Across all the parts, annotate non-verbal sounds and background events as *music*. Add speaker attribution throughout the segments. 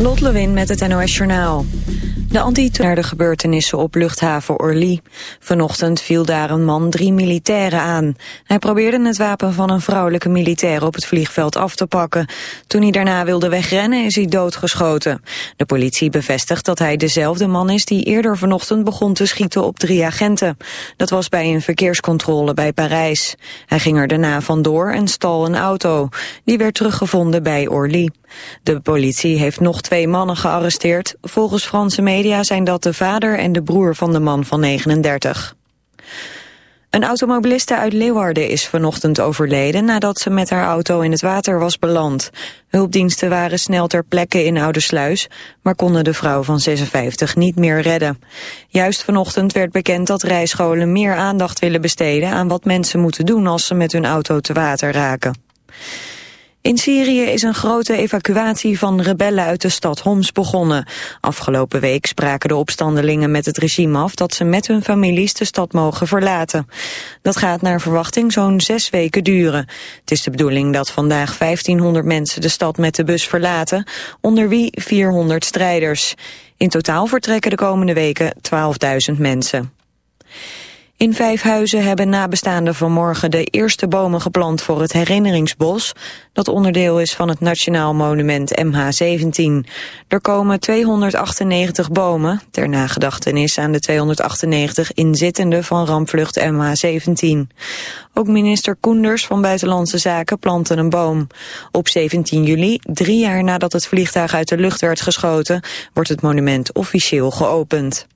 Speaker 1: Lot Lewin met het NOS Journaal. De anti de gebeurtenissen op luchthaven Orly. Vanochtend viel daar een man drie militairen aan. Hij probeerde het wapen van een vrouwelijke militair op het vliegveld af te pakken. Toen hij daarna wilde wegrennen is hij doodgeschoten. De politie bevestigt dat hij dezelfde man is die eerder vanochtend begon te schieten op drie agenten. Dat was bij een verkeerscontrole bij Parijs. Hij ging er daarna vandoor en stal een auto. Die werd teruggevonden bij Orly. De politie heeft nog twee mannen gearresteerd. Volgens Franse media zijn dat de vader en de broer van de man van 39. Een automobiliste uit Leeuwarden is vanochtend overleden nadat ze met haar auto in het water was beland. Hulpdiensten waren snel ter plekke in Oudersluis, maar konden de vrouw van 56 niet meer redden. Juist vanochtend werd bekend dat rijscholen meer aandacht willen besteden aan wat mensen moeten doen als ze met hun auto te water raken. In Syrië is een grote evacuatie van rebellen uit de stad Homs begonnen. Afgelopen week spraken de opstandelingen met het regime af dat ze met hun families de stad mogen verlaten. Dat gaat naar verwachting zo'n zes weken duren. Het is de bedoeling dat vandaag 1500 mensen de stad met de bus verlaten, onder wie 400 strijders. In totaal vertrekken de komende weken 12.000 mensen. In Vijfhuizen hebben nabestaanden vanmorgen de eerste bomen geplant voor het herinneringsbos, dat onderdeel is van het Nationaal Monument MH17. Er komen 298 bomen, ter nagedachtenis aan de 298 inzittenden van rampvlucht MH17. Ook minister Koenders van Buitenlandse Zaken plantte een boom. Op 17 juli, drie jaar nadat het vliegtuig uit de lucht werd geschoten, wordt het monument officieel geopend.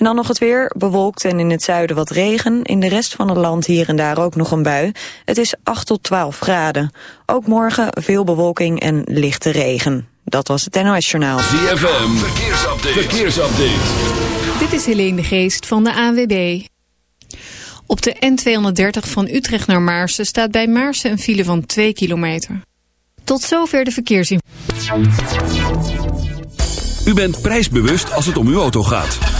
Speaker 1: En dan nog het weer, bewolkt en in het zuiden wat regen. In de rest van het land hier en daar ook nog een bui. Het is 8 tot 12 graden. Ook morgen veel bewolking en lichte regen. Dat was het NOS Journaal.
Speaker 2: ZFM, verkeersupdate. verkeersupdate.
Speaker 3: Dit is Helene de Geest van de ANWB. Op de N230 van Utrecht naar Maarsen staat bij Maarsen een file van 2 kilometer. Tot zover de verkeersinformatie.
Speaker 2: U bent prijsbewust als het om uw auto gaat.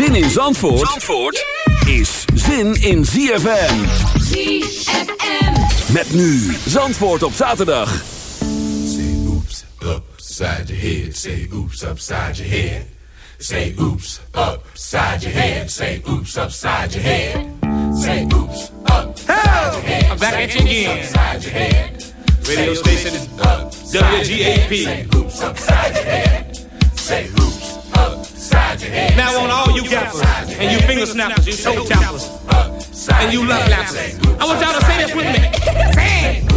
Speaker 2: Zin in Zandvoort, Zandvoort is zin in ZFM.
Speaker 4: ZFM.
Speaker 2: Met nu Zandvoort op zaterdag.
Speaker 5: Say oops, upside your head. Say oops, upside your head. Say oops, upside your head. Say oops, upside your head. Say oops, upside your head.
Speaker 6: I'm back
Speaker 5: Say
Speaker 6: at you
Speaker 5: oops,
Speaker 6: again.
Speaker 5: Upside your head.
Speaker 6: Radio
Speaker 5: Say
Speaker 6: station
Speaker 5: oops,
Speaker 6: is. WGAP.
Speaker 5: Say oops, upside your head. Say oops.
Speaker 6: Now on all you gappers and you finger snappers, you toe tappers, and you love lappers. I want y'all to say this with me. Say it.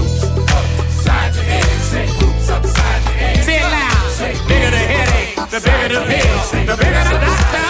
Speaker 5: Say
Speaker 6: it loud. Bigger the headache, the bigger the pill. The bigger the doctor,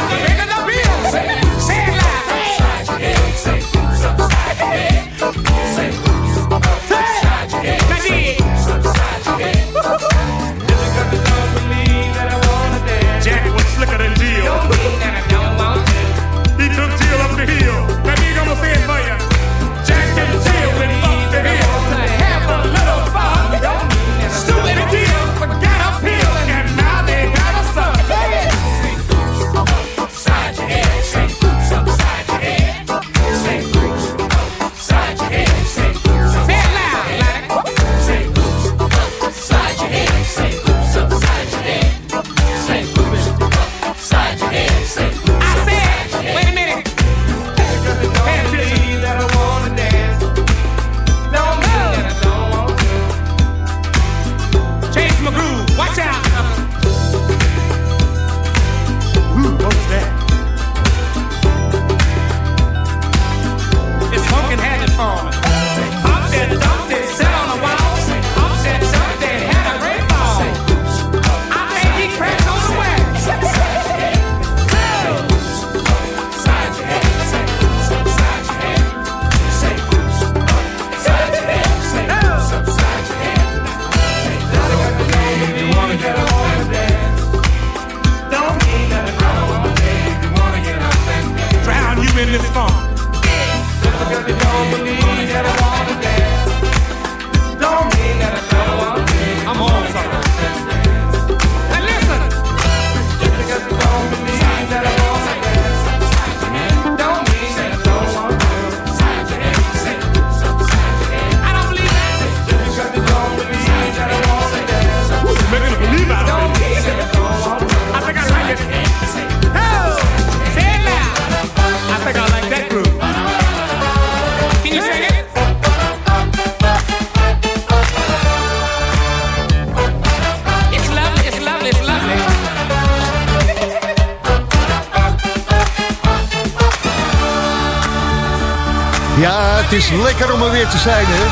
Speaker 7: lekker om er weer te zijn, hè?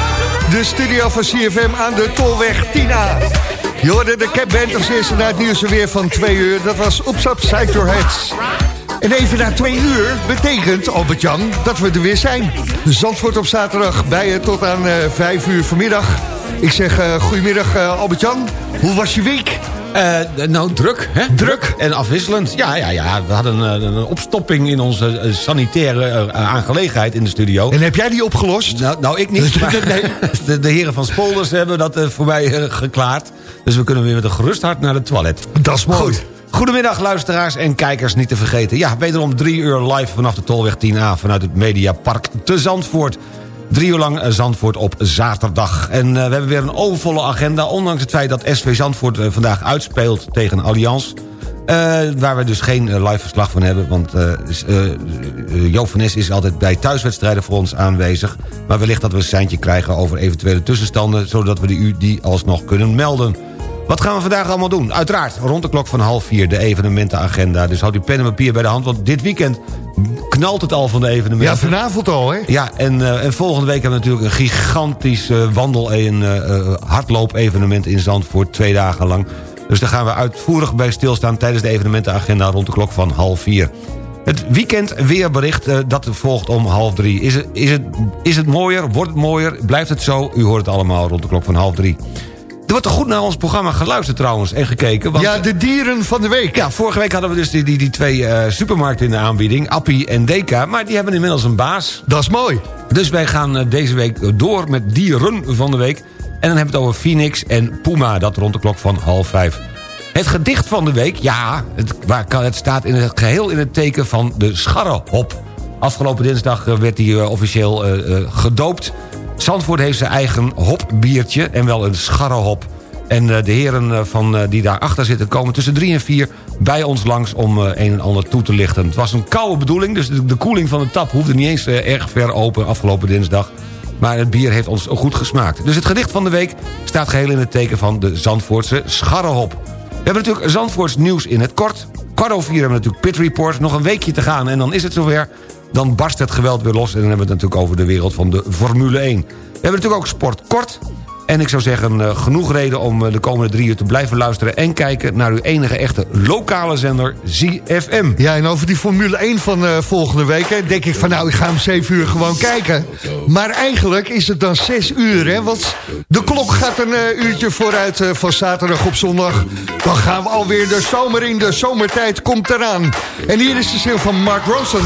Speaker 7: De studio van CFM aan de Tolweg 10A. Je de Cap Band als eerste naar het nieuws weer van twee uur. Dat was Oops Upside Your Heads. En even na twee uur betekent, Albert-Jan, dat we er weer zijn. Zandvoort op zaterdag bij je tot aan eh, vijf uur vanmiddag. Ik zeg eh, goedemiddag eh, Albert-Jan. Hoe was je week?
Speaker 8: Eh, nou, druk, hè?
Speaker 7: Druk.
Speaker 8: En afwisselend. Ja, ja, ja. We hadden een, een opstopping in onze eh, sanitaire eh, aangelegenheid in de studio.
Speaker 7: En heb jij die opgelost?
Speaker 8: Nou, nou, ik niet. *laughs* maar
Speaker 7: Nee.
Speaker 8: de, de heren van Spolders hebben dat eh, voor mij eh, geklaard. Dus we kunnen weer met een gerust hart naar de toilet.
Speaker 7: Dat is mooi.
Speaker 8: Goed. Goedemiddag luisteraars en kijkers, niet te vergeten. Ja, wederom drie uur live vanaf de Tolweg 10A... vanuit het Mediapark te Zandvoort. Drie uur lang eh, Zandvoort op zaterdag. En eh, we hebben weer een overvolle agenda... ondanks het feit dat SV Zandvoort eh, vandaag uitspeelt tegen Allianz... Eh, waar we dus geen live verslag van hebben. Want Joop is altijd bij thuiswedstrijden voor ons aanwezig. Maar wellicht dat we een seintje krijgen over eventuele tussenstanden... zodat we die, u die alsnog kunnen melden. Wat gaan we vandaag allemaal doen? Uiteraard rond de klok van half vier de evenementenagenda. Dus houd uw pen en papier bij de hand. Want dit weekend knalt het al van de evenementen.
Speaker 7: Ja, vanavond al, hè?
Speaker 8: Ja, en, eh, en volgende week hebben we natuurlijk een gigantisch eh, wandel- en eh, hardloop-evenement in Zandvoort. Twee dagen lang. Dus daar gaan we uitvoerig bij stilstaan tijdens de evenementenagenda rond de klok van half vier. Het weekend weerbericht, dat volgt om half drie. Is het, is, het, is het mooier? Wordt het mooier? Blijft het zo? U hoort het allemaal rond de klok van half drie. Er wordt er goed naar ons programma geluisterd trouwens en gekeken. Want,
Speaker 7: Ja, de dieren van de week.
Speaker 8: ja, vorige week hadden we dus die, die, die twee eh, supermarkten in de aanbieding. Appie en Deka. Maar die hebben inmiddels een baas.
Speaker 7: Dat is mooi.
Speaker 8: Dus wij gaan eh, deze week door met dieren van de week. En dan hebben we het over Phoenix en Puma. Dat rond de klok van half vijf. Het gedicht van de week, ja, het, waar, het staat in het geheel in het teken van de scharrehop. Afgelopen dinsdag eh, werd hij officieel gedoopt. Zandvoort heeft zijn eigen hopbiertje en wel een scharrehop. En eh, de heren eh, van, eh, die daarachter zitten komen tussen drie en vier bij ons langs om een en ander toe te lichten. Het was een koude bedoeling, dus de, koeling van de tap hoefde niet eens erg ver open afgelopen dinsdag. Maar het bier heeft ons goed gesmaakt. Dus het gedicht van de week staat geheel in het teken van de Zandvoortse scharrehop. We hebben natuurlijk Zandvoorts nieuws in het kort. Kwart over vier hebben we natuurlijk Pit Report. Nog een weekje te gaan en dan is het zover. Dan barst het geweld weer los. En dan hebben we het natuurlijk over de wereld van de Formule 1. We hebben natuurlijk ook sport kort. En ik zou zeggen, eh, genoeg reden om eh, de komende drie uur te blijven luisteren... en kijken naar uw enige echte lokale zender, ZFM.
Speaker 7: Ja, en over die Formule 1 van eh, volgende week... Hè, denk ik van nou, ik ga om 7 uur gewoon kijken. Maar eigenlijk is het dan 6 uur, hè? Want de klok gaat een uurtje vooruit van zaterdag op zondag. Dan gaan we alweer de zomer in. De zomertijd komt eraan. En hier is de zin van Mark Ronson.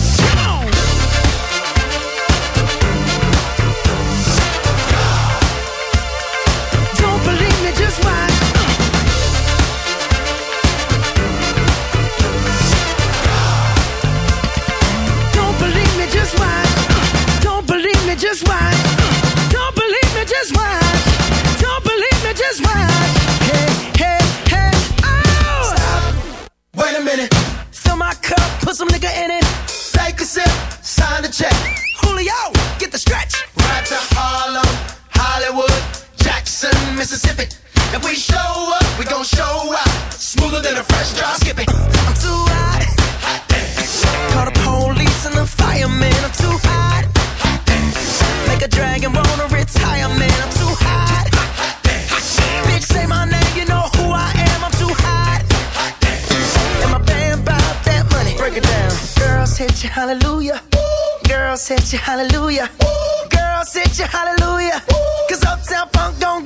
Speaker 9: cup, put some nigga in it. Take a sip, sign the check. Julio, get the stretch. Right to Harlem, Hollywood, Jackson, Mississippi. If we show up, we gon' show up Smoother than a fresh drop. Skip it. I'm too hot. Hot dance. Call the police and the firemen. I'm too hot. Hot dance. Make a dragon wanna retire, man. I'm too hot. Hot, hot, hot. Bitch, say my name. Break it down. Girls hit you, hallelujah. Girls hit you, hallelujah. Girls hit you, hallelujah. Cause Uptown Funk don't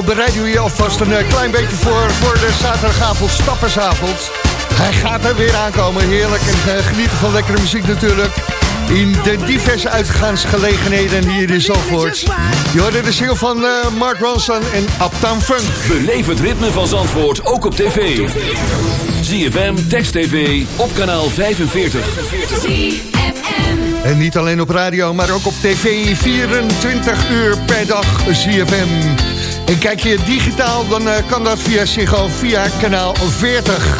Speaker 7: zo bereiden we je alvast een eh, klein beetje voor voor de zaterdagavond stappersavond. Hij gaat er weer aankomen, heerlijk. En eh, genieten van lekkere muziek natuurlijk. In de diverse uitgaansgelegenheden hier in Zandvoort. Je hoorde de single van eh, Mark Ronson en Uptown Funk.
Speaker 2: Beleef het ritme van Zandvoort ook op tv. ZFM, Text TV, op kanaal 45.
Speaker 7: En niet alleen op radio, maar ook op tv 24 uur per dag ZFM. En kijk je digitaal, dan eh, kan dat via Ziggo, via kanaal 40.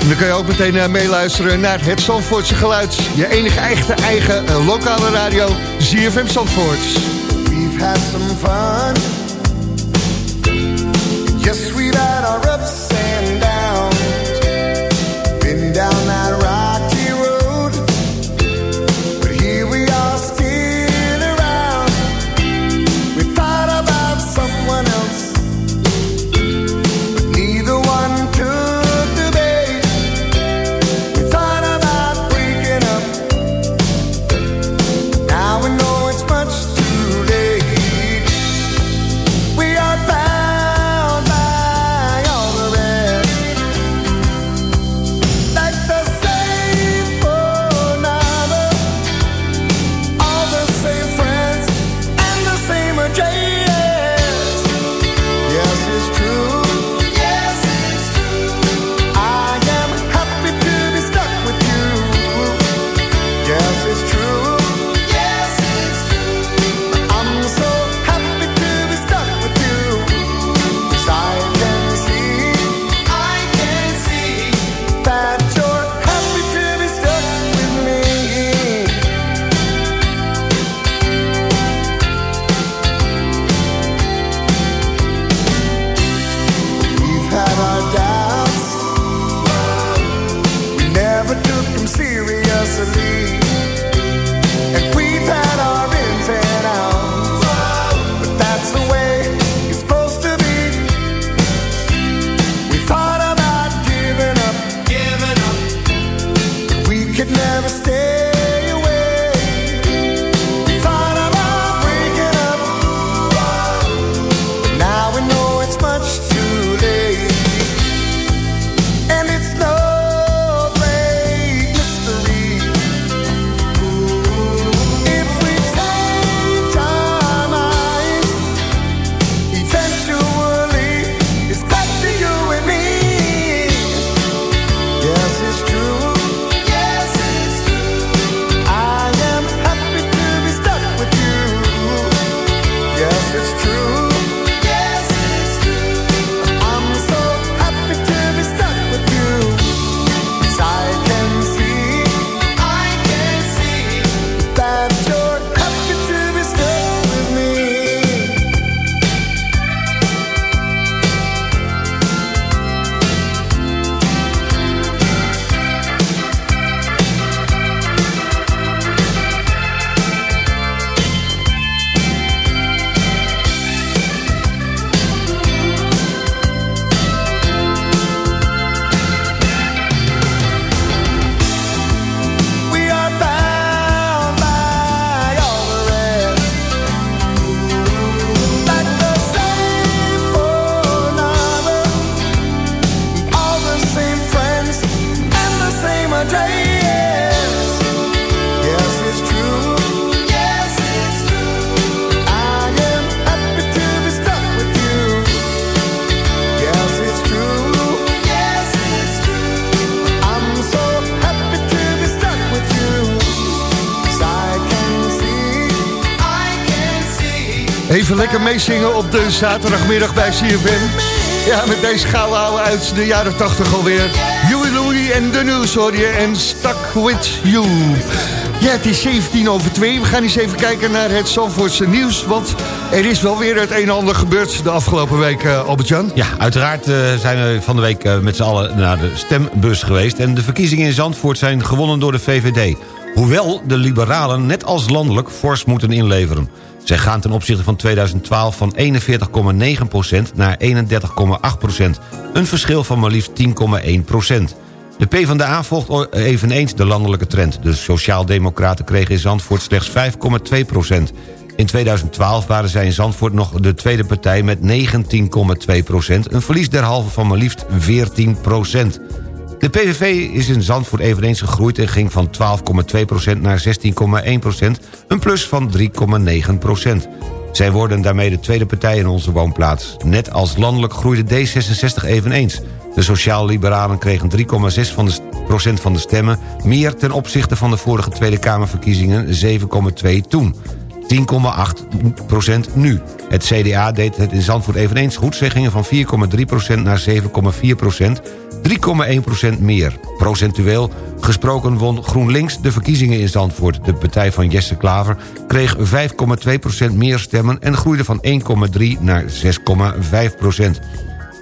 Speaker 7: En dan kan je ook meteen eh, meeluisteren naar het Zandvoortse geluid. Je enige eigen, eigen eh, lokale radio, ZFM Zandvoort.
Speaker 9: We've had some fun. Yes, we've had our ups
Speaker 7: meezingen op de zaterdagmiddag bij CFM. Ja, met deze gouden ouwe uit de jaren 80 alweer. Huey Louie en de News hoor je en Stuck With You. Ja, het is 17 over 2. We gaan eens even kijken naar het Zandvoortse nieuws. Want er is wel weer het een en ander gebeurd de afgelopen week, uh, Albert-Jan.
Speaker 8: Ja, uiteraard uh, zijn we van de week uh, met z'n allen naar de stembus geweest. En de verkiezingen in Zandvoort zijn gewonnen door de VVD. Hoewel de liberalen net als landelijk fors moeten inleveren. Zij gaan ten opzichte van 2012 van 41,9% naar 31,8%. Een verschil van maar liefst 10,1%. De PvdA volgt eveneens de landelijke trend. De Sociaaldemocraten kregen in Zandvoort slechts 5,2%. In 2012 waren zij in Zandvoort nog de tweede partij met 19,2%. Een verlies derhalve van maar liefst 14%. De PVV is in Zandvoort eveneens gegroeid en ging van 12,2% naar 16,1%, een plus van 3,9%. Zij worden daarmee de tweede partij in onze woonplaats. Net als landelijk groeide D66 eveneens. De sociaal-liberalen kregen 3,6% van, de stemmen... meer ten opzichte van de vorige Tweede Kamerverkiezingen 7,2 toen. 10,8% nu. Het CDA deed het in Zandvoort eveneens goed. Zij gingen van 4,3% naar 7,4% 3,1% meer. Procentueel gesproken won GroenLinks de verkiezingen in Zandvoort. De partij van Jesse Klaver kreeg 5,2% meer stemmen... en groeide van 1,3 naar 6,5%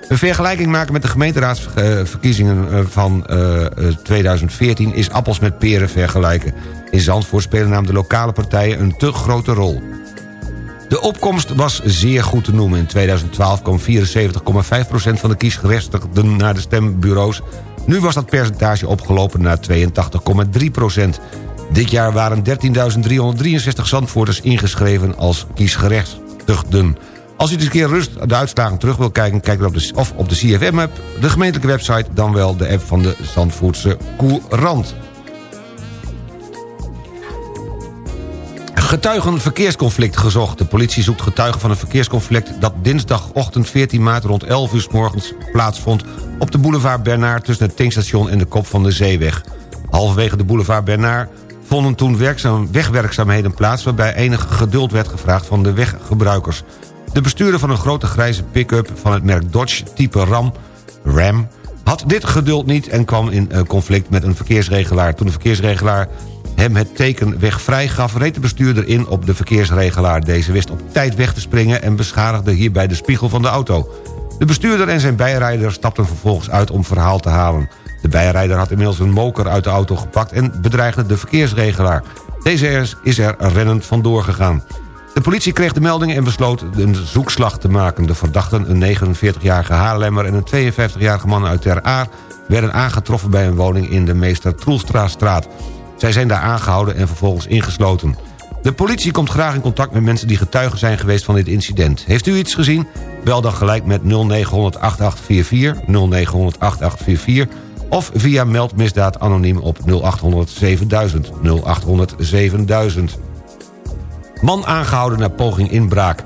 Speaker 8: een vergelijking maken met de gemeenteraadsverkiezingen eh, van 2014... Eh, is appels met peren vergelijken. In Zandvoort spelen namelijk de lokale partijen een te grote rol. De opkomst was zeer goed te noemen. In 2012 kwam 74,5% van de kiesgerechtigden naar de stembureaus. Nu was dat percentage opgelopen naar 82,3%. Dit jaar waren 13.363 Zandvoorters ingeschreven als kiesgerechtigden. Als u eens een keer rust de uitslagen terug wil kijken... kijk dan op de, of op de CFM-app, de gemeentelijke website... dan wel de app van de Zandvoortse Courant. Getuigen verkeersconflict gezocht. De politie zoekt getuigen van een verkeersconflict... dat dinsdagochtend 14 maart rond 11 uur s morgens plaatsvond... op de boulevard Bernard tussen het tankstation en de kop van de zeeweg. Halverwege de boulevard Bernard vonden toen werkzaam, wegwerkzaamheden plaats... waarbij enig geduld werd gevraagd van de weggebruikers. De bestuurder van een grote grijze pick-up van het merk Dodge type Ram... Ram had dit geduld niet en kwam in eh, conflict met een verkeersregelaar. Toen de verkeersregelaar hem het teken weg vrij gaf... reed de bestuurder in op de verkeersregelaar. Deze wist op tijd weg te springen en beschadigde hierbij de spiegel van de auto. De bestuurder en zijn bijrijder stapten vervolgens uit om verhaal te halen. De bijrijder had inmiddels een moker uit de auto gepakt... en bedreigde de verkeersregelaar. Deze is er rennend vandoor gegaan. De politie kreeg de melding en besloot een zoekslag te maken. De verdachten, een 49-jarige Haarlemmer en een 52-jarige man uit Ter Aar... werden aangetroffen bij een woning in de Meester Troelstraatstraat. Zij zijn daar aangehouden en vervolgens ingesloten. De politie komt graag in contact met mensen die getuigen zijn geweest van dit incident. Heeft u iets gezien? Bel dan gelijk met 0900 8844, 0900 8844 of via meldmisdaad anoniem op 0800 7000, 0800 7000. Man aangehouden na poging inbraak.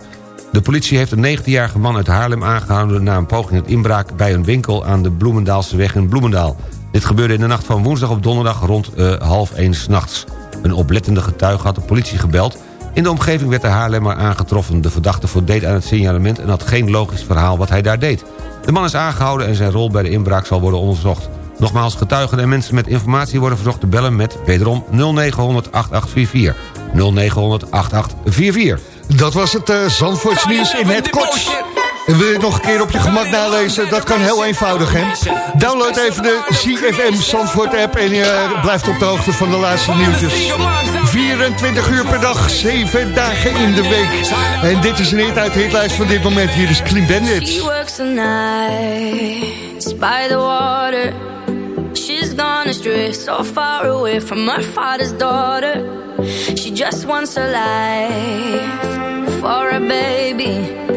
Speaker 8: De politie heeft een 19-jarige man uit Haarlem aangehouden... na een poging tot inbraak bij een winkel aan de Bloemendaalseweg in Bloemendaal. Dit gebeurde in de nacht van woensdag op donderdag rond uh, half 1 s'nachts. Een oplettende getuige had de politie gebeld. In de omgeving werd de Haarlemmer aangetroffen. De verdachte voldeed aan het signalement en had geen logisch verhaal wat hij daar deed. De man is aangehouden en zijn rol bij de inbraak zal worden onderzocht. Nogmaals, getuigen en mensen met informatie worden verzocht te bellen met wederom 0900 8844. 0900 8844.
Speaker 7: Dat was het uh, Zandvoorts nieuws in het kort. En wil je het nog een keer op je gemak nalezen? Dat kan heel eenvoudig, hè? Download even de CFM Zandvoort app... en je blijft op de hoogte van de laatste nieuwtjes. 24 uur per dag, 7 dagen in de week. En dit is een hit uit de hitlijst van dit moment. Hier is Clean Bandits.
Speaker 10: She works the nights by the water. She's gone astray, so far away from her father's daughter. She just wants a life for a baby.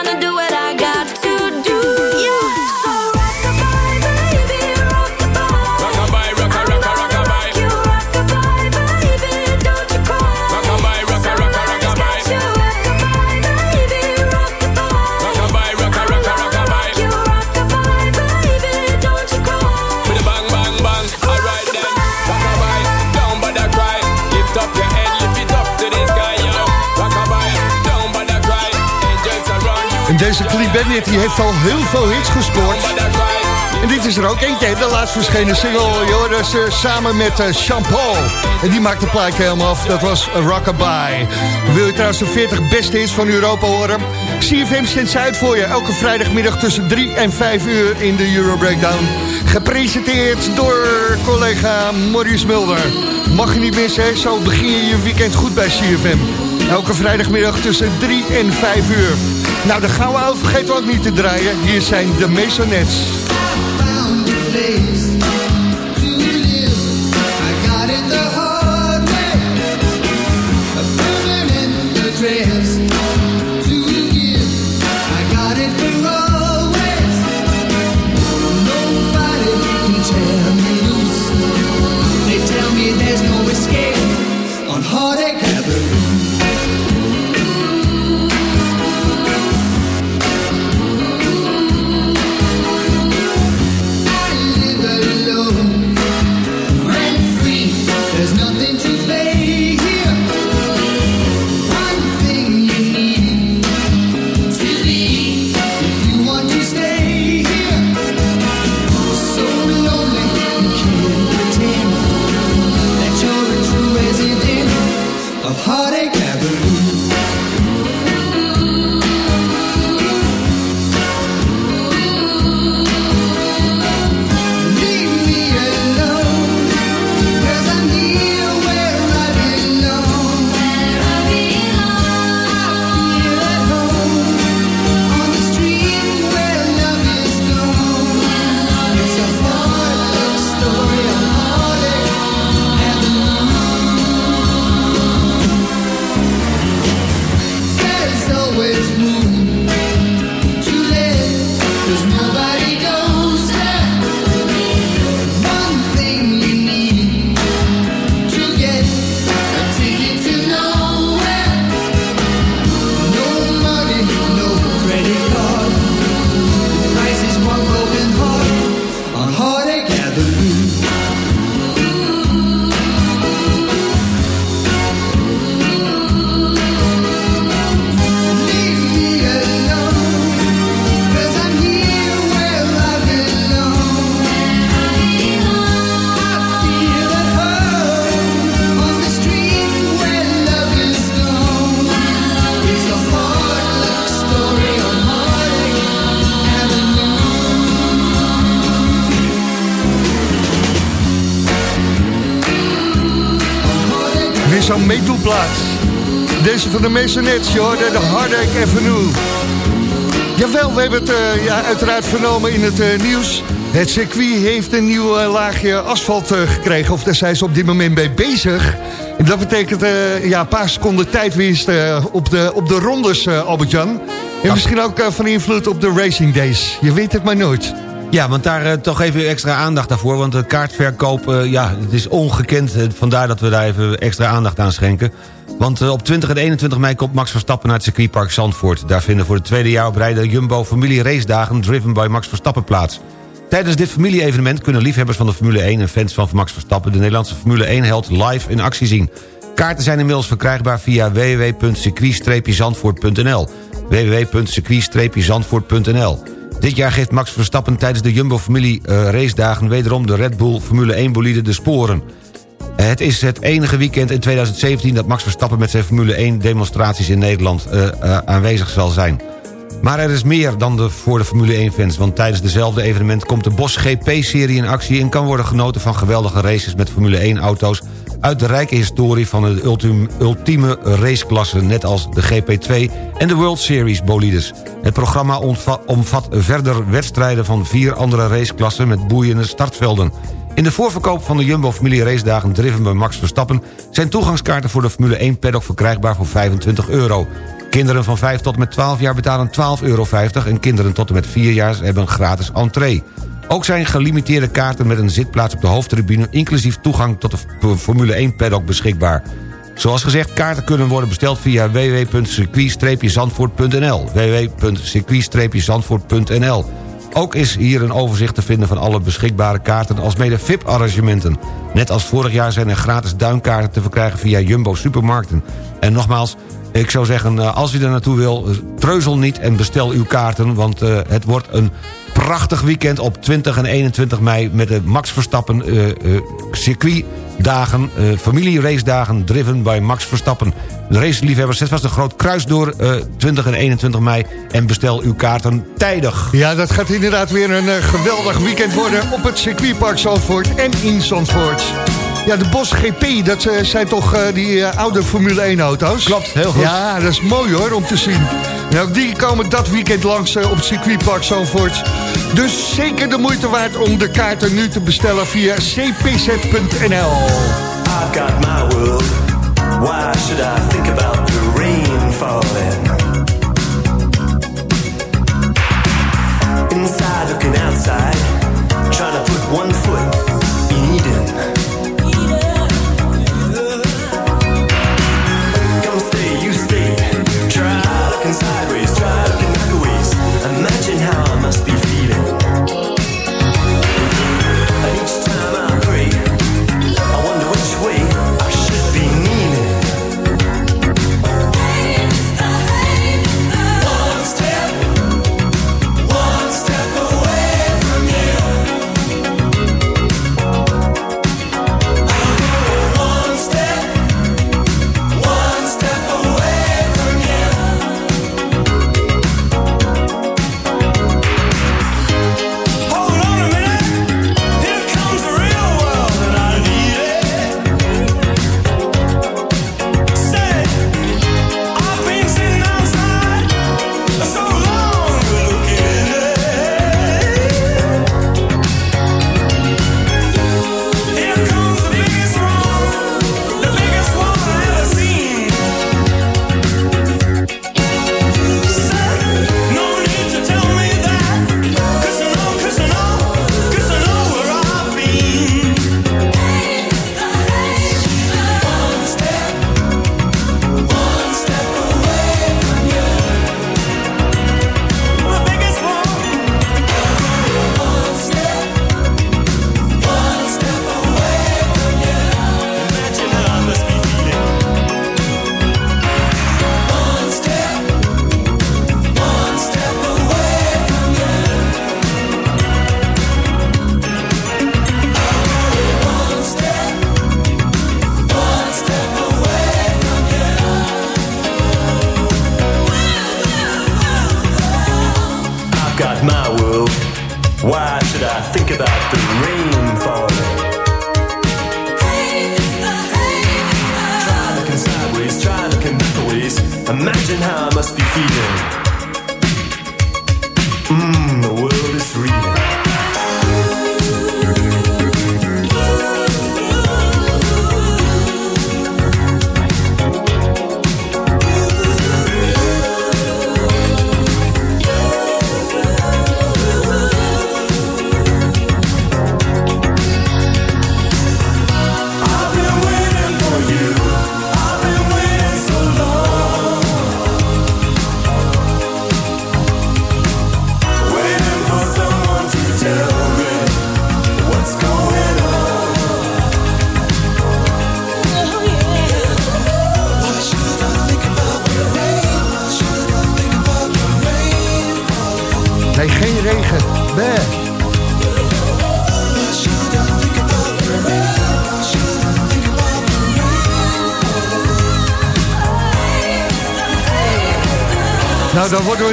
Speaker 7: Bennett heeft al heel veel hits gescoord. En dit is er ook eentje, de laatst verschenen single. Joh, dat is, eh, samen met eh Sean Paul. En die maakt de plaatje helemaal af. Dat was Rockabye. Wil je trouwens de 40 beste hits van Europa horen? CFM zendt ze uit voor je. Elke vrijdagmiddag tussen 3 en 5 uur in de Euro Breakdown. Gepresenteerd door collega Maurice Mulder. Mag je niet missen, hè? zo begin je je weekend goed bij CFM. Elke vrijdagmiddag tussen 3 en 5 uur. Nou, de gouden oude vergeten we ook niet te draaien. Hier zijn de Masonets. Van de Masonets, je hoorde de Heartache Avenue. Jawel, we hebben het eh, ja, uiteraard vernomen in het eh, nieuws. Het circuit heeft een nieuw eh, laagje asfalt gekregen. Of daar zijn ze op dit moment mee bezig. En dat betekent ja, een paar seconden tijdwinst op, de, op de rondes, Albert-Jan. En misschien ook van invloed op de racing days. Je weet het maar nooit.
Speaker 8: Ja, want daar toch even extra aandacht daarvoor. Want de kaartverkoop, ja, het is ongekend. Vandaar dat we daar even extra aandacht aan schenken. Want eh, op 20 en 21 mei komt Max Verstappen naar het circuitpark Zandvoort. Daar vinden voor het tweede jaar op rij de Jumbo Familie Race Dagen... driven by Max Verstappen plaats. Tijdens dit familie-evenement kunnen liefhebbers van de Formule 1... en fans van Max Verstappen de Nederlandse Formule 1-held live in actie zien. Kaarten zijn inmiddels verkrijgbaar via www.circuit-zandvoort.nl www.circuit-zandvoort.nl Dit jaar geeft Max Verstappen tijdens de Jumbo-familie eh, racedagen... wederom de Red Bull Formule 1-bolide de sporen. Het is het enige weekend in 2017 dat Max Verstappen met zijn Formule 1 demonstraties in Nederland eh, eh, aanwezig zal zijn. Maar er is meer dan de, voor de Formule 1 fans, want tijdens dezelfde evenement komt de Bosch GP-serie in actie en kan worden genoten van geweldige races met Formule 1 auto's uit de rijke historie van de ultim- ultieme raceklasse... net als de GP2 en de World Series bolides. Het programma omvat verder wedstrijden van vier andere raceklassen... met boeiende startvelden. In de voorverkoop van de Jumbo-familie racedagen driven bij Max Verstappen... zijn toegangskaarten voor de Formule 1 paddock verkrijgbaar voor 25 euro. Kinderen van 5 tot en met 12 jaar betalen 12,50 euro... en kinderen tot en met 4 jaar hebben een gratis entree. Ook zijn gelimiteerde kaarten met een zitplaats op de hoofdtribune... inclusief toegang tot de Formule 1 paddock beschikbaar. Zoals gezegd, kaarten kunnen worden besteld via www.circuit-zandvoort.nl www.circuit-zandvoort.nl Ook is hier een overzicht te vinden van alle beschikbare kaarten... als mede VIP-arrangementen. Net als vorig jaar zijn er gratis duinkaarten te verkrijgen via Jumbo Supermarkten. En nogmaals, ik zou zeggen, eh, als u er naartoe wil, eh, treuzel niet en bestel uw kaarten... want eh, het wordt een prachtig weekend op 20 en 21 mei... met de Max Verstappen eh, eh, circuitdagen, eh familieracedagen... driven bij Max Verstappen. De raceliefhebbers, zet vast een groot kruis door eh, 20 en 21 mei... en bestel uw kaarten tijdig.
Speaker 7: Ja, dat gaat inderdaad weer een eh, geweldig weekend worden op het circuitpark Zandvoort en in Zandvoort. Ja, de Bosch GP, dat eh, zijn toch eh, die eh, oude Formule 1 auto's?
Speaker 8: Klopt, heel goed.
Speaker 7: Ja, dat is mooi hoor, om te zien. En ook die komen dat weekend langs eh, op het circuitpark Zandvoort. Dus zeker de moeite waard om de kaarten nu te bestellen via cpz.nl.
Speaker 11: I've got my world. Why should I think about the rain falling? Inside looking outside,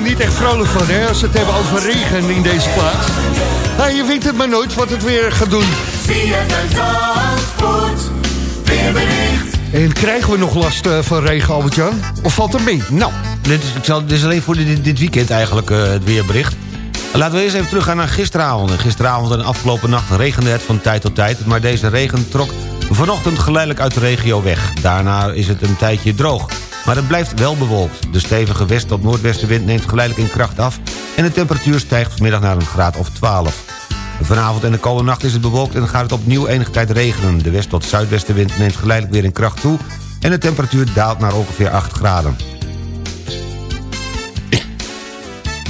Speaker 9: niet echt vrolijk van, hè, als we het hebben over regen in deze plaats. Nou, je weet het maar nooit wat het weer gaat doen. En krijgen we nog last eh, van regen, Albert-Jan? Of valt er mee?
Speaker 8: Nou, dit is, zal, dit is alleen voor dit, dit weekend eigenlijk eh, het weerbericht. Laten we eerst even teruggaan naar gisteravond. Gisteravond en afgelopen nacht regende het van tijd tot tijd... maar deze regen trok vanochtend geleidelijk uit de regio weg. Daarna is het een tijdje droog. Maar het blijft wel bewolkt. De stevige west- tot noordwestenwind neemt geleidelijk in kracht af... en de temperatuur stijgt vanmiddag naar een graad of 12. Vanavond en de komende nacht is het bewolkt en gaat het opnieuw enige tijd regenen. De west- tot zuidwestenwind neemt geleidelijk weer in kracht toe... en de temperatuur daalt naar ongeveer 8 graden.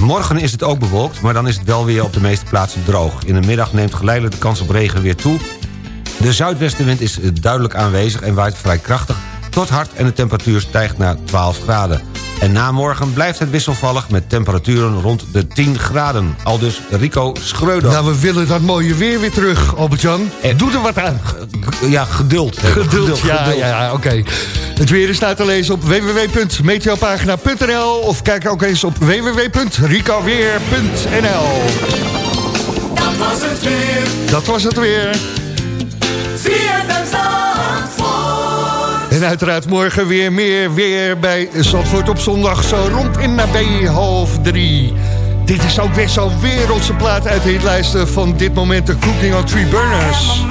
Speaker 8: Morgen is het ook bewolkt, maar dan is het wel weer op de meeste plaatsen droog. In de middag neemt geleidelijk de kans op regen weer toe. De zuidwestenwind is duidelijk aanwezig en waait vrij krachtig tot hard... en de temperatuur stijgt naar 12 graden. En na morgen blijft het wisselvallig met temperaturen rond de 10 graden. Aldus Rico Schreuder.
Speaker 9: Nou, we willen dat mooie weer weer terug, Albert-Jan. Doe er wat aan.
Speaker 8: Ja, geduld.
Speaker 9: Geduld, ja, ja, ja oké. Het weer is staat te lezen op www.meteopagina.nl of kijk ook eens op www.ricoweer.nl
Speaker 7: Dat was het weer.
Speaker 9: Dat was het weer.
Speaker 7: ZFM Zandvoort.
Speaker 9: En uiteraard morgen weer meer weer bij Zandvoort op zondag. Zo rond in nabij half drie. Dit is ook weer zo'n wereldse plaat uit de hitlijsten van dit moment. De Cooking on Three Burners.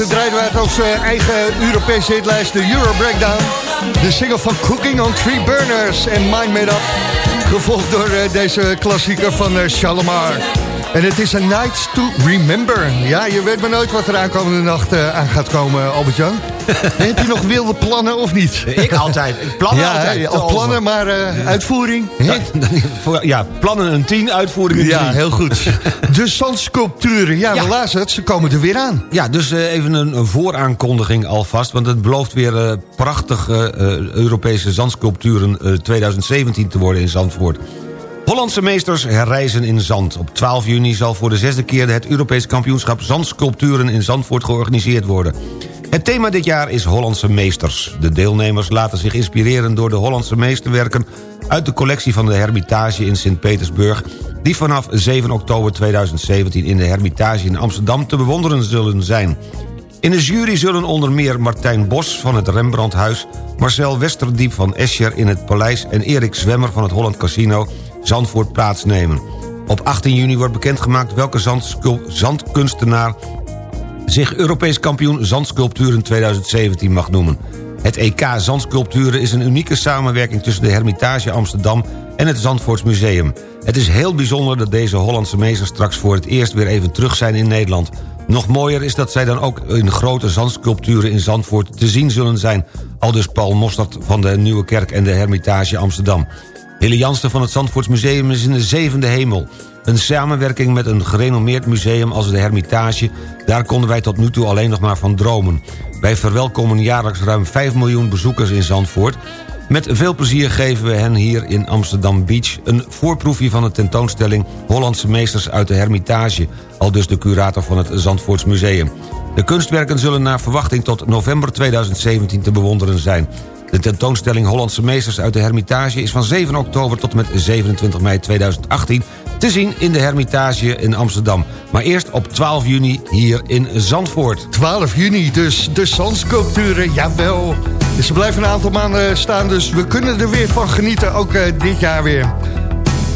Speaker 7: Als eerste draaiden we uit onze eigen Europese hitlijst, de Euro Breakdown. De single van Cooking on Three Burners en Mind Made Up. Gevolgd door eh, deze klassieker van eh, Shalimar. En het is een night to remember. Ja, je weet maar nooit wat er aankomende nacht eh, aan gaat komen, Albert-Jan. *laughs* Heb je nog wilde plannen of niet?
Speaker 8: Ik altijd. Plannen
Speaker 7: ja,
Speaker 8: altijd.
Speaker 7: Ja, al plannen, maar eh, uitvoering? *laughs*
Speaker 8: Voor- Ja, plannen een 10, uitvoering een 3.
Speaker 7: Ja, heel goed. *laughs* De zandsculpturen, ja,
Speaker 8: Ja.
Speaker 7: we lazen het, ze komen er weer aan.
Speaker 8: Ja, dus eh, even een, een vooraankondiging alvast. Want het belooft weer prachtige Europese zandsculpturen eh, 2017 te worden in Zandvoort. Hollandse meesters herreizen in zand. Op 12 juni zal voor de zesde keer het Europees kampioenschap zandsculpturen in Zandvoort georganiseerd worden. Het thema dit jaar is Hollandse meesters. De deelnemers laten zich inspireren door de Hollandse meesterwerken uit de collectie van de Hermitage in Sint-Petersburg... die vanaf 7 oktober 2017 in de Hermitage in Amsterdam te bewonderen zullen zijn. In de jury zullen onder meer Martijn Bos van het Rembrandthuis... Marcel Westerdiep van Escher in het Paleis... en Erik Zwemmer van het Holland Casino Zandvoort plaatsnemen. Op 18 juni wordt bekendgemaakt welke zandkunstenaar zich Europees kampioen Zandsculpturen 2017 mag noemen. Het EK Zandsculpturen is een unieke samenwerking tussen de Hermitage Amsterdam en het Zandvoorts Museum. Het is heel bijzonder dat deze Hollandse meesters straks voor het eerst weer even terug zijn in Nederland. Nog mooier is dat zij dan ook in grote zandsculpturen in Zandvoort te zien zullen zijn. Aldus Paul Mostert van de Nieuwe Kerk en de Hermitage Amsterdam. Hille Jansen van het Zandvoorts Museum is in de zevende hemel. Een samenwerking met een gerenommeerd museum als de Hermitage... daar konden wij tot nu toe alleen nog maar van dromen. Wij verwelkomen jaarlijks ruim 5 miljoen bezoekers in Zandvoort. Met veel plezier geven we hen hier in Amsterdam Beach... een voorproefje van de tentoonstelling Hollandse meesters uit de Hermitage... al dus de curator van het Zandvoorts Museum. De kunstwerken zullen naar verwachting tot november 2017 te bewonderen zijn. De tentoonstelling Hollandse Meesters uit de Hermitage... is van 7 oktober tot en met 27 mei 2018 te zien in de Hermitage in Amsterdam. Maar eerst op 12 juni hier in Zandvoort.
Speaker 7: 12 juni, dus de zandsculpturen, jawel. Dus ze blijven een aantal maanden staan, dus we kunnen er weer van genieten, ook eh, dit jaar weer.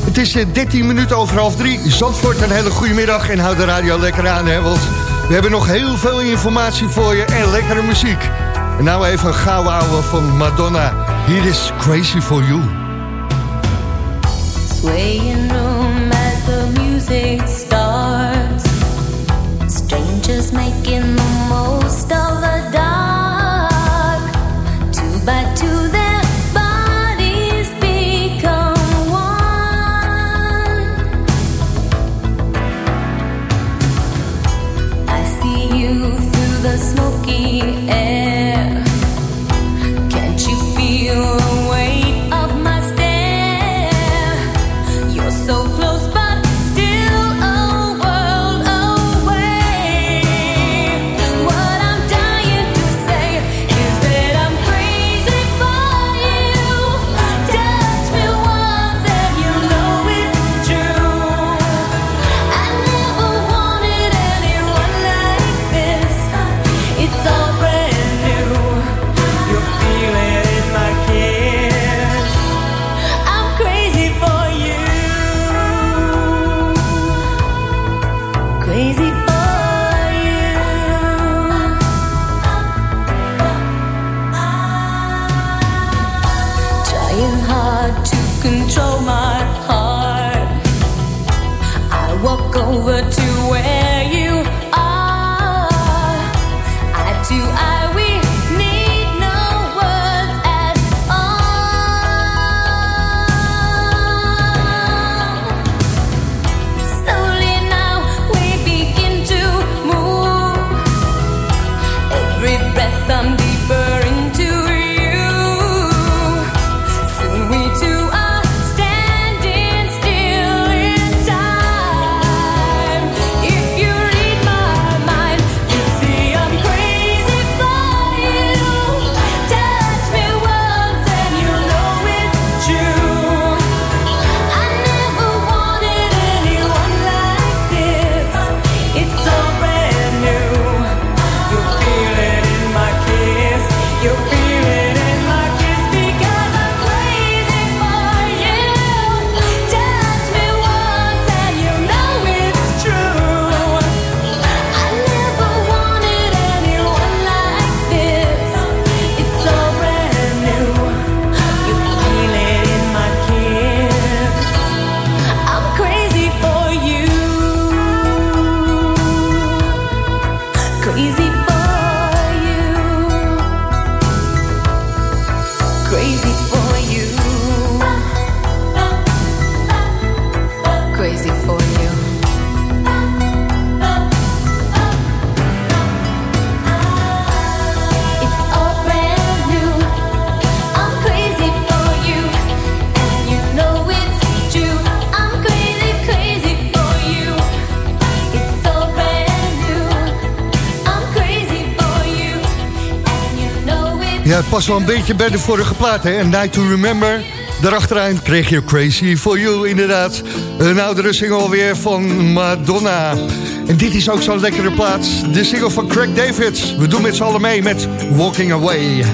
Speaker 7: Het is eh, 13 minuten over half drie. Zandvoort, een hele goede middag en houd de radio lekker aan, hè, want we hebben nog heel veel informatie voor je en lekkere muziek. En nou even een gouden ouwe van Madonna. Hier is Crazy For You.
Speaker 10: Swaying room as the music starts. Strangers making the most of the dark. Two by two,
Speaker 9: Ja, het wel een beetje bij de vorige plaat, hè? A Night to Remember. Daarachteraan kreeg je Crazy For You, inderdaad. Een oudere single weer van Madonna. En dit is ook zo'n lekkere plaat. De single van Craig Davids. We doen met z'n allen mee met Walking Away.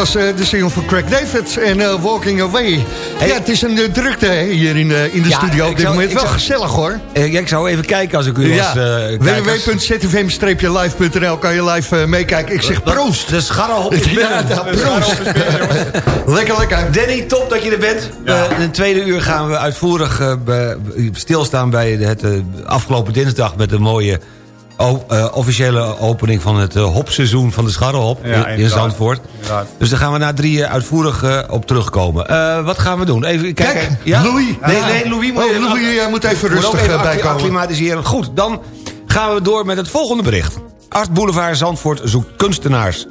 Speaker 9: Was eh, de single van Craig David en eh, Walking Away. Ja, het is een eh, drukte hè, hier in, de in de
Speaker 8: Ja,
Speaker 9: studio op
Speaker 8: ik
Speaker 9: dit
Speaker 8: zou-
Speaker 9: moment.
Speaker 8: ik
Speaker 9: Wel
Speaker 8: zou-
Speaker 9: gezellig hoor.
Speaker 8: Eh, ja, ik zou even kijken als ik u
Speaker 9: Ja,
Speaker 8: was. eh kijkers-
Speaker 9: www.zfm-live.nl kan je live meekijken. Ik zeg proost.
Speaker 8: De scharrelhop is *laughs*
Speaker 9: Ja,
Speaker 8: binnen.
Speaker 9: ja, proost. *laughs* Lekker, lekker.
Speaker 8: Danny, top dat je er bent. Eh, in het tweede uur gaan we uitvoerig eh, stilstaan bij het afgelopen dinsdag... met de mooie officiële opening van het eh, hopseizoen van de scharrelhop
Speaker 12: Ja,
Speaker 8: in. Zandvoort.
Speaker 12: Inderdaad.
Speaker 8: Dus daar gaan we na drie eh, uitvoerig eh, op terugkomen. Eh, wat gaan we doen? Even kijken.
Speaker 9: Kijk, Louis.
Speaker 8: Nee,
Speaker 9: Ja.
Speaker 8: nee, Louis moet,
Speaker 9: Oh,
Speaker 8: even-
Speaker 9: Louis, jij moet even
Speaker 8: moet ook
Speaker 9: rustig,
Speaker 8: even
Speaker 9: eh, bijkomen.
Speaker 8: acclimatiseren. Goed, dan gaan we door met het volgende bericht. Art Boulevard Zandvoort zoekt kunstenaars.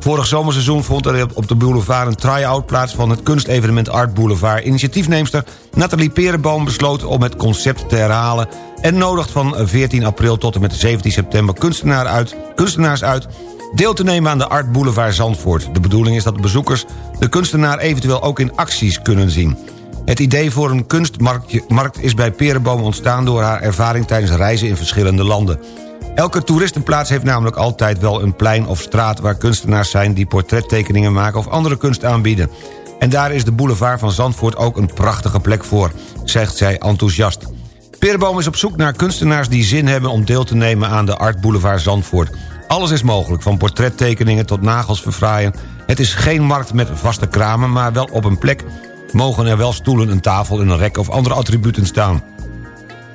Speaker 8: Vorig zomerseizoen vond er op de boulevard een try-out plaats... van het kunstevenement Art Boulevard. Initiatiefneemster Nathalie Perenboom besloot om het concept te herhalen... en nodigt van 14 april tot en met 17 september kunstenaar uit, kunstenaars uit... deel te nemen aan de Art Boulevard Zandvoort. De bedoeling is dat de bezoekers de kunstenaar eventueel ook in acties kunnen zien. Het idee voor een kunstmarkt markt is bij Perenboom ontstaan... door haar ervaring tijdens reizen in verschillende landen. Elke toeristenplaats heeft namelijk altijd wel een plein of straat... waar kunstenaars zijn die portrettekeningen maken of andere kunst aanbieden. En daar is de boulevard van Zandvoort ook een prachtige plek voor, zegt zij enthousiast. Perenboom is op zoek naar kunstenaars die zin hebben om deel te nemen aan de Art Boulevard Zandvoort. Alles is mogelijk, van portrettekeningen tot nagels verfraaien. Het is geen markt met vaste kramen, maar wel op een plek mogen er wel stoelen, een tafel en een rek of andere attributen staan.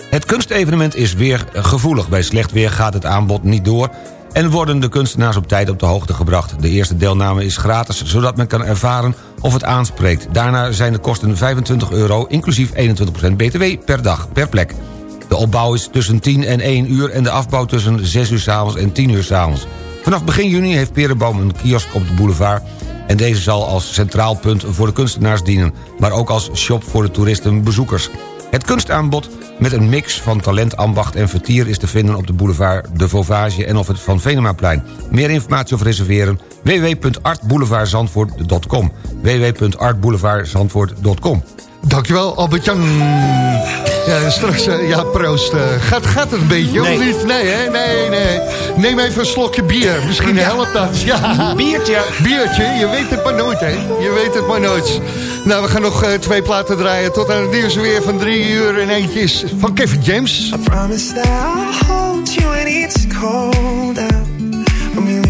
Speaker 8: Het kunstevenement is weer gevoelig. Bij slecht weer gaat het aanbod niet door... en worden de kunstenaars op tijd op de hoogte gebracht. De eerste deelname is gratis, zodat men kan ervaren of het aanspreekt. Daarna zijn de kosten 25 euro, inclusief 21% btw per dag, per plek. De opbouw is tussen 10 en 1 uur en de afbouw tussen 6 uur s'avonds en 10 uur s'avonds. Vanaf begin juni heeft Perenboom een kiosk op de boulevard... en deze zal als centraal punt voor de kunstenaars dienen... maar ook als shop voor de toeristen en bezoekers. Het kunstaanbod met een mix van talent, ambacht en vertier... is te vinden op de boulevard De Vauvage en of het Van Venemaplein. Meer informatie of reserveren www.artboulevardzandvoort.com www.artboulevardzandvoort.com
Speaker 7: Dankjewel, Albert-Jan. Ja, straks, eh, ja, proost. eh, gaat, gaat het een beetje,
Speaker 8: Nee.
Speaker 7: of niet? Nee, hè? Nee, nee. Neem even een slokje bier. Misschien helpt dat. Ja.
Speaker 8: Biertje.
Speaker 7: Biertje, je weet het maar nooit, hè? Je weet het maar nooit. Nou, we gaan nog eh, twee platen draaien tot aan het nieuws weer van drie uur. En eentje is van Kevin James.
Speaker 9: Promise that I'll hold you when it's cold out.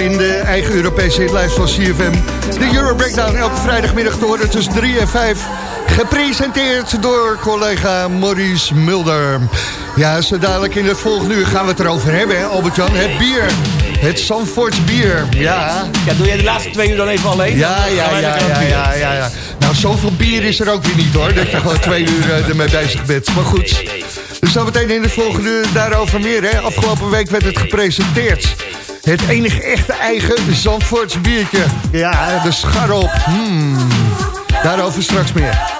Speaker 9: in
Speaker 7: de eigen Europese hitlijst van CFM. De Euro Breakdown elke vrijdagmiddag te horen tussen 3 en 5. Gepresenteerd door collega Maurice Mulder. Ja, zo dadelijk in het volgende uur gaan we het erover hebben, Albert-Jan. Het bier. Het Zandvoorts bier. Ja.
Speaker 8: Ja, doe jij de laatste twee uur dan even alleen?
Speaker 7: Ja, ja, ja, ja, ja, ja, ja. Nou, zoveel bier is er ook weer niet hoor. Dat je gewoon twee uur eh, ermee bezig bent. Maar goed. Dus dan meteen in het volgende uur daarover meer. Hè. Afgelopen week werd het gepresenteerd. Het enige echte eigen Zandvoorts biertje. Ja, de scharrel. Hmm. Daarover straks meer.